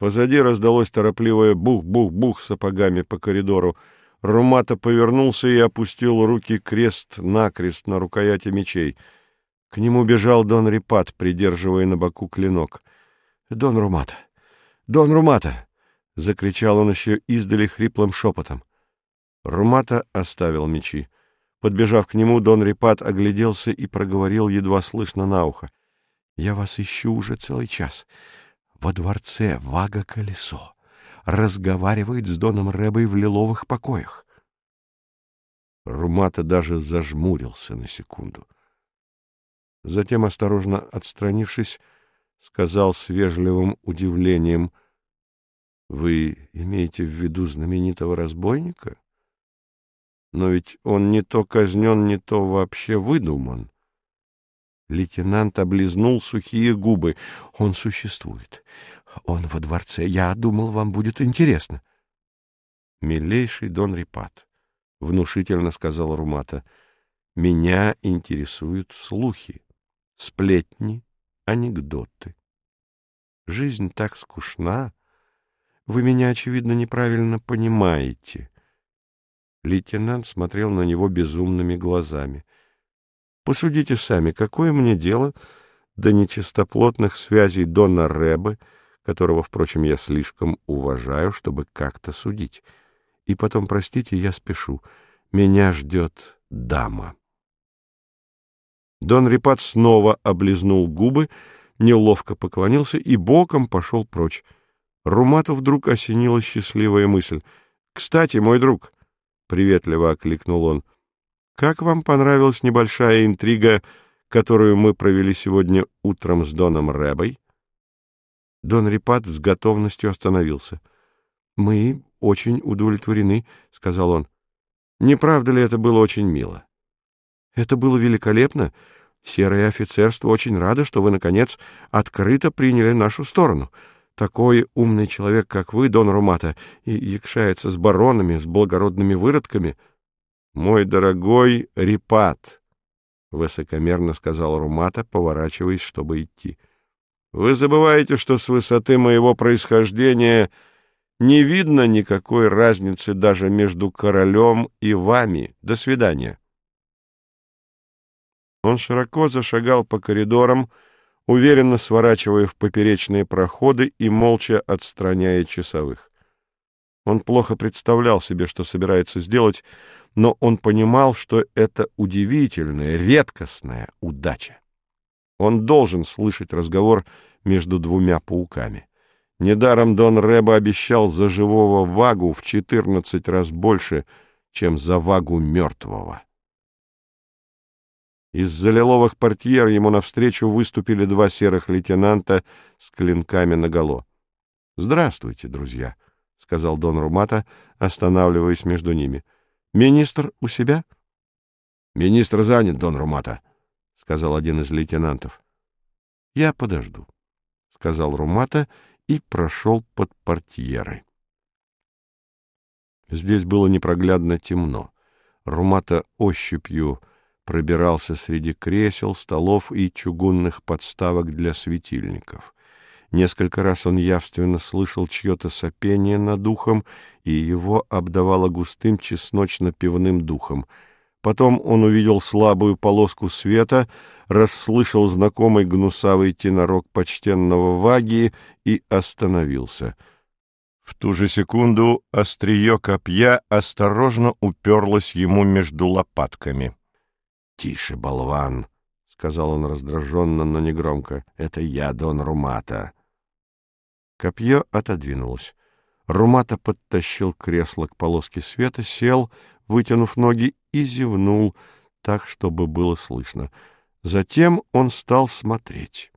Позади раздалось торопливое бух-бух-бух сапогами по коридору. Румата повернулся и опустил руки крест-накрест на рукояти мечей. К нему бежал Дон Рипат, придерживая на боку клинок. — Дон Румата! Дон Румата! — закричал он еще издали хриплым шепотом. Румата оставил мечи. Подбежав к нему, Дон Рипат огляделся и проговорил едва слышно на ухо. — Я вас ищу уже целый час. Во дворце Вага-колесо разговаривает с Доном Рэбой в лиловых покоях. Румата даже зажмурился на секунду. Затем, осторожно отстранившись, сказал с вежливым удивлением, «Вы имеете в виду знаменитого разбойника? Но ведь он не то казнен, не то вообще выдуман». Лейтенант облизнул сухие губы. «Он существует. Он во дворце. Я думал, вам будет интересно». «Милейший Дон Рипат», — внушительно сказал Румата, — «меня интересуют слухи, сплетни, анекдоты. Жизнь так скучна. Вы меня, очевидно, неправильно понимаете». Лейтенант смотрел на него безумными глазами — Посудите сами, какое мне дело до нечистоплотных связей Дона Рэбы, которого, впрочем, я слишком уважаю, чтобы как-то судить. И потом, простите, я спешу. Меня ждет дама. Дон Рипат снова облизнул губы, неловко поклонился и боком пошел прочь. Румату вдруг осенила счастливая мысль. — Кстати, мой друг, — приветливо окликнул он, — как вам понравилась небольшая интрига, которую мы провели сегодня утром с Доном Рэбой? Дон Рипат с готовностью остановился. — Мы очень удовлетворены, — сказал он. — Не правда ли это было очень мило? — Это было великолепно. Серое офицерство очень радо, что вы, наконец, открыто приняли нашу сторону. Такой умный человек, как вы, Дон Румата, и якшается с баронами, с благородными выродками —— Мой дорогой Рипат, — высокомерно сказал Румата, поворачиваясь, чтобы идти. — Вы забываете, что с высоты моего происхождения не видно никакой разницы даже между королем и вами. До свидания. Он широко зашагал по коридорам, уверенно сворачивая в поперечные проходы и молча отстраняя часовых. Он плохо представлял себе, что собирается сделать, но он понимал, что это удивительная, редкостная удача. Он должен слышать разговор между двумя пауками. Недаром Дон Рэба обещал за живого вагу в четырнадцать раз больше, чем за вагу мертвого. Из-за лиловых портьер ему навстречу выступили два серых лейтенанта с клинками наголо. — Здравствуйте, друзья, — сказал Дон Румата, останавливаясь между ними. — Министр у себя? — Министр занят, Дон Румата, — сказал один из лейтенантов. — Я подожду, — сказал Румата и прошел под портьеры. Здесь было непроглядно темно. Румата ощупью пробирался среди кресел, столов и чугунных подставок для светильников. Несколько раз он явственно слышал чье-то сопение над ухом, и его обдавало густым чесночно-пивным духом. Потом он увидел слабую полоску света, расслышал знакомый гнусавый тенорок почтенного Вагии и остановился. В ту же секунду острие копья осторожно уперлось ему между лопатками. — Тише, болван! — сказал он раздраженно, но негромко. — Это я, Дон Румата. Копье отодвинулось. Румата подтащил кресло к полоске света, сел, вытянув ноги, и зевнул так, чтобы было слышно. Затем он стал смотреть.